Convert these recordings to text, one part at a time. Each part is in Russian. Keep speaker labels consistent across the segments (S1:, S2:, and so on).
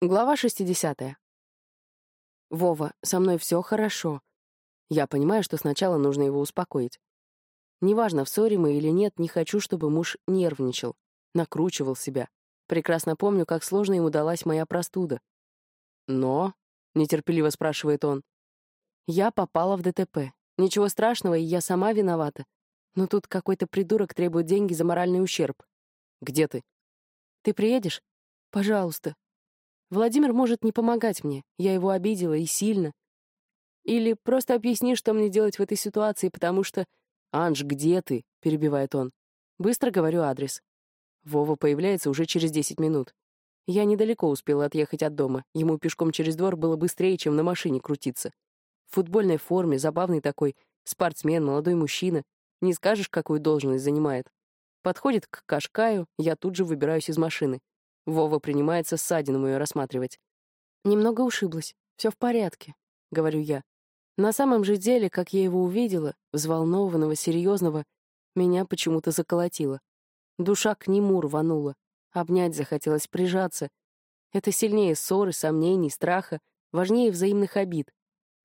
S1: Глава 60. Вова, со мной все хорошо. Я понимаю, что сначала нужно его успокоить. Неважно, в ссоре мы или нет, не хочу, чтобы муж нервничал, накручивал себя. Прекрасно помню, как сложно ему далась моя простуда. Но, — нетерпеливо спрашивает он, — я попала в ДТП. Ничего страшного, и я сама виновата. Но тут какой-то придурок требует деньги за моральный ущерб. Где ты? Ты приедешь? Пожалуйста, Владимир может не помогать мне, я его обидела и сильно. Или просто объясни, что мне делать в этой ситуации, потому что... «Анж, где ты?» — перебивает он. Быстро говорю адрес. Вова появляется уже через 10 минут. Я недалеко успела отъехать от дома. Ему пешком через двор было быстрее, чем на машине крутиться. В футбольной форме, забавный такой, спортсмен, молодой мужчина. Не скажешь, какую должность занимает. Подходит к Кашкаю, я тут же выбираюсь из машины. Вова принимается ссадину мою рассматривать. «Немного ушиблась. Все в порядке», — говорю я. На самом же деле, как я его увидела, взволнованного, серьезного, меня почему-то заколотило. Душа к нему рванула. Обнять захотелось, прижаться. Это сильнее ссоры, сомнений, страха, важнее взаимных обид.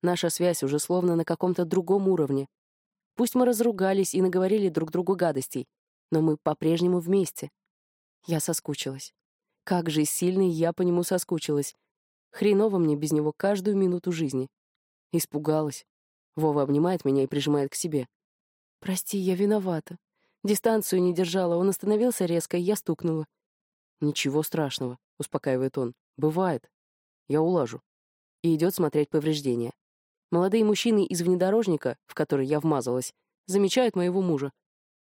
S1: Наша связь уже словно на каком-то другом уровне. Пусть мы разругались и наговорили друг другу гадостей, но мы по-прежнему вместе. Я соскучилась. Как же сильно я по нему соскучилась. Хреново мне без него каждую минуту жизни. Испугалась. Вова обнимает меня и прижимает к себе. «Прости, я виновата. Дистанцию не держала, он остановился резко, и я стукнула». «Ничего страшного», — успокаивает он. «Бывает. Я улажу». И идет смотреть повреждения. Молодые мужчины из внедорожника, в который я вмазалась, замечают моего мужа.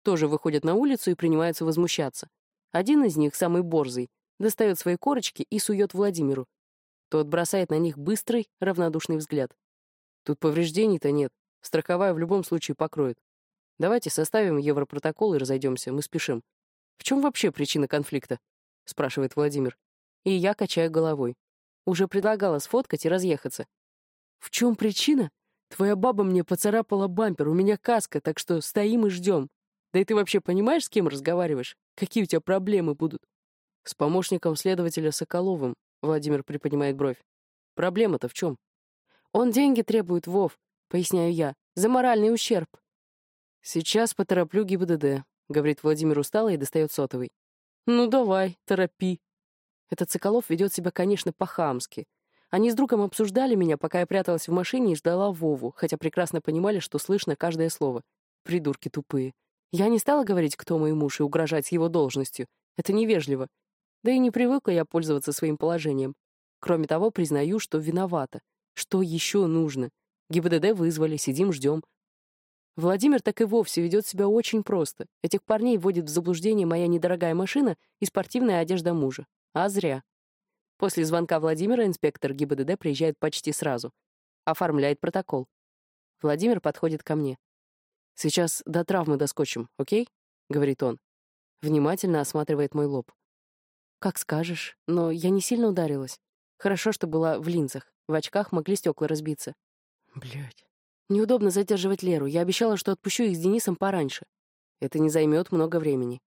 S1: Тоже выходят на улицу и принимаются возмущаться. Один из них, самый борзый, достает свои корочки и сует Владимиру. Тот бросает на них быстрый, равнодушный взгляд. Тут повреждений-то нет, страховая в любом случае покроет. Давайте составим европротокол и разойдемся, мы спешим. В чем вообще причина конфликта? спрашивает Владимир. И я качаю головой. Уже предлагала сфоткать и разъехаться. В чем причина? Твоя баба мне поцарапала бампер, у меня каска, так что стоим и ждем. Да и ты вообще понимаешь, с кем разговариваешь? Какие у тебя проблемы будут? С помощником следователя Соколовым, Владимир приподнимает бровь. Проблема-то в чем? Он деньги требует, Вов, поясняю я, за моральный ущерб. Сейчас потороплю ГИБДД, говорит Владимир устало и достает сотовый. Ну давай, торопи. Этот Соколов ведет себя, конечно, по-хамски. Они с другом обсуждали меня, пока я пряталась в машине и ждала Вову, хотя прекрасно понимали, что слышно каждое слово. Придурки тупые. Я не стала говорить, кто мой муж, и угрожать его должностью. Это невежливо. Да и не привыкла я пользоваться своим положением. Кроме того, признаю, что виновата. Что еще нужно? ГИБДД вызвали, сидим, ждем. Владимир так и вовсе ведет себя очень просто. Этих парней вводит в заблуждение моя недорогая машина и спортивная одежда мужа. А зря. После звонка Владимира инспектор ГИБДД приезжает почти сразу. Оформляет протокол. Владимир подходит ко мне. «Сейчас до травмы доскочим, окей?» — говорит он. Внимательно осматривает мой лоб. «Как скажешь, но я не сильно ударилась. Хорошо, что была в линзах. В очках могли стекла разбиться». Блять. Неудобно задерживать Леру. Я обещала, что отпущу их с Денисом пораньше. Это не займет много времени.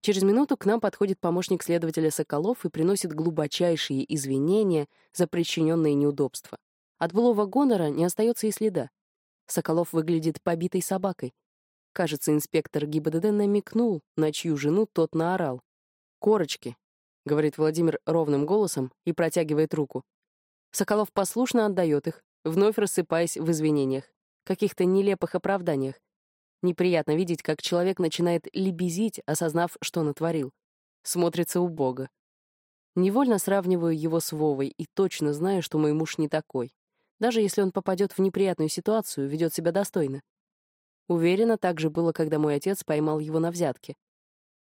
S1: Через минуту к нам подходит помощник следователя Соколов и приносит глубочайшие извинения за причиненные неудобства. От былого гонора не остается и следа. Соколов выглядит побитой собакой. Кажется, инспектор ГИБДД намекнул, на чью жену тот наорал. «Корочки, говорит Владимир ровным голосом и протягивает руку. Соколов послушно отдает их, вновь рассыпаясь в извинениях, каких-то нелепых оправданиях. Неприятно видеть, как человек начинает лебезить, осознав, что натворил. Смотрится убого. Невольно сравниваю его с Вовой и точно знаю, что мой муж не такой. Даже если он попадет в неприятную ситуацию, ведет себя достойно. Уверена, так же было, когда мой отец поймал его на взятке.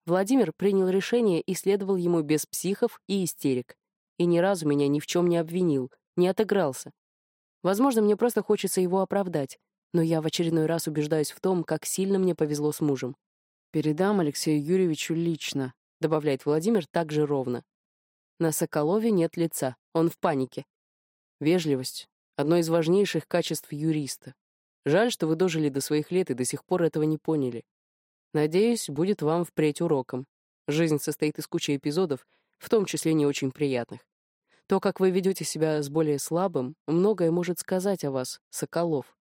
S1: Владимир принял решение и следовал ему без психов и истерик. И ни разу меня ни в чем не обвинил, не отыгрался. Возможно, мне просто хочется его оправдать, но я в очередной раз убеждаюсь в том, как сильно мне повезло с мужем. «Передам Алексею Юрьевичу лично», — добавляет Владимир так же ровно. На Соколове нет лица, он в панике. Вежливость — одно из важнейших качеств юриста. Жаль, что вы дожили до своих лет и до сих пор этого не поняли. Надеюсь, будет вам впредь уроком. Жизнь состоит из кучи эпизодов, в том числе не очень приятных. То, как вы ведете себя с более слабым, многое может сказать о вас, Соколов.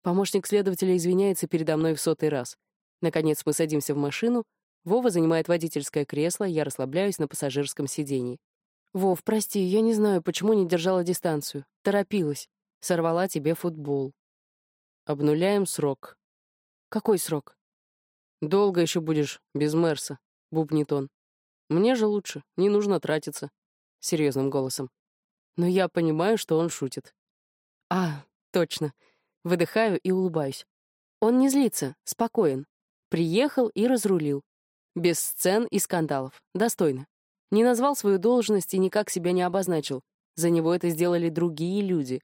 S1: Помощник следователя извиняется передо мной в сотый раз. Наконец мы садимся в машину, Вова занимает водительское кресло, я расслабляюсь на пассажирском сиденье. «Вов, прости, я не знаю, почему не держала дистанцию. Торопилась. Сорвала тебе футбол». «Обнуляем срок». «Какой срок?» «Долго еще будешь без Мерса», — бубнит он. «Мне же лучше, не нужно тратиться», — серьезным голосом. Но я понимаю, что он шутит. «А, точно». Выдыхаю и улыбаюсь. Он не злится, спокоен. Приехал и разрулил. Без сцен и скандалов. Достойно. Не назвал свою должность и никак себя не обозначил. За него это сделали другие люди.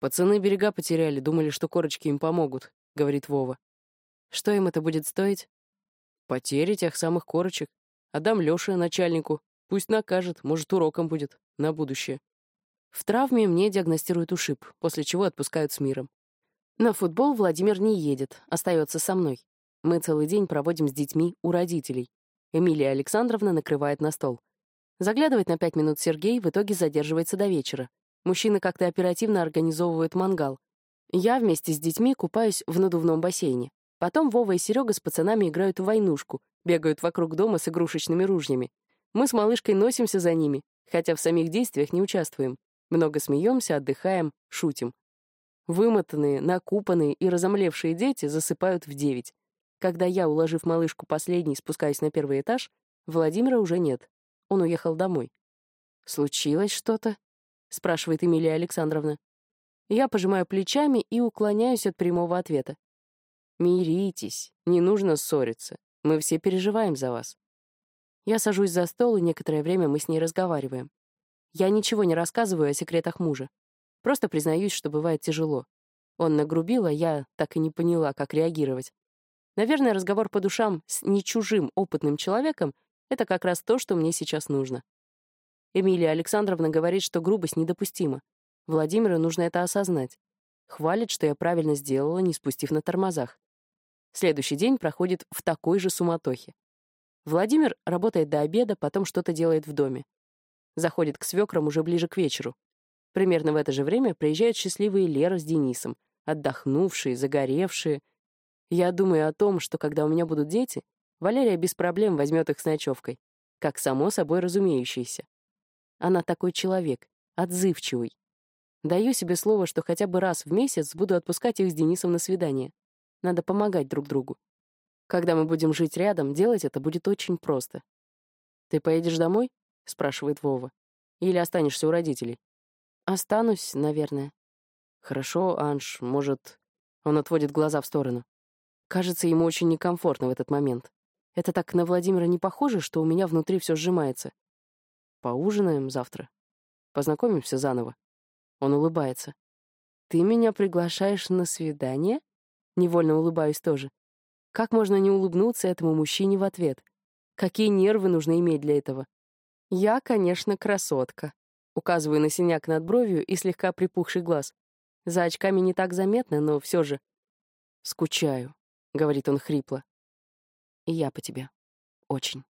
S1: «Пацаны берега потеряли, думали, что корочки им помогут», — говорит Вова. «Что им это будет стоить?» «Потери тех самых корочек. Отдам Лёше, начальнику. Пусть накажет, может, уроком будет. На будущее». В травме мне диагностируют ушиб, после чего отпускают с миром. На футбол Владимир не едет, остается со мной. Мы целый день проводим с детьми у родителей. Эмилия Александровна накрывает на стол. Заглядывает на пять минут Сергей, в итоге задерживается до вечера. Мужчины как-то оперативно организовывают мангал. Я вместе с детьми купаюсь в надувном бассейне. Потом Вова и Серега с пацанами играют в войнушку, бегают вокруг дома с игрушечными ружьями. Мы с малышкой носимся за ними, хотя в самих действиях не участвуем. Много смеемся, отдыхаем, шутим. Вымотанные, накупанные и разомлевшие дети засыпают в девять. Когда я, уложив малышку последней, спускаюсь на первый этаж, Владимира уже нет. Он уехал домой. «Случилось что-то?» — спрашивает Эмилия Александровна. Я пожимаю плечами и уклоняюсь от прямого ответа. «Миритесь, не нужно ссориться. Мы все переживаем за вас». Я сажусь за стол, и некоторое время мы с ней разговариваем. Я ничего не рассказываю о секретах мужа. Просто признаюсь, что бывает тяжело. Он нагрубил, а я так и не поняла, как реагировать. Наверное, разговор по душам с не чужим опытным человеком — это как раз то, что мне сейчас нужно. Эмилия Александровна говорит, что грубость недопустима. Владимиру нужно это осознать. Хвалит, что я правильно сделала, не спустив на тормозах. Следующий день проходит в такой же суматохе. Владимир работает до обеда, потом что-то делает в доме. Заходит к свекрам уже ближе к вечеру. Примерно в это же время приезжают счастливые Лера с Денисом, отдохнувшие, загоревшие, я думаю о том, что когда у меня будут дети, Валерия без проблем возьмет их с ночевкой, как само собой разумеющееся. Она такой человек, отзывчивый. Даю себе слово, что хотя бы раз в месяц буду отпускать их с Денисом на свидание. Надо помогать друг другу. Когда мы будем жить рядом, делать это будет очень просто. «Ты поедешь домой?» — спрашивает Вова. «Или останешься у родителей?» «Останусь, наверное». «Хорошо, Анж, может...» Он отводит глаза в сторону. Кажется, ему очень некомфортно в этот момент. Это так на Владимира не похоже, что у меня внутри все сжимается. Поужинаем завтра. Познакомимся заново. Он улыбается. Ты меня приглашаешь на свидание? Невольно улыбаюсь тоже. Как можно не улыбнуться этому мужчине в ответ? Какие нервы нужно иметь для этого? Я, конечно, красотка. Указываю на синяк над бровью и слегка припухший глаз. За очками не так заметно, но все же. Скучаю. — говорит он хрипло. «И я по тебе. Очень».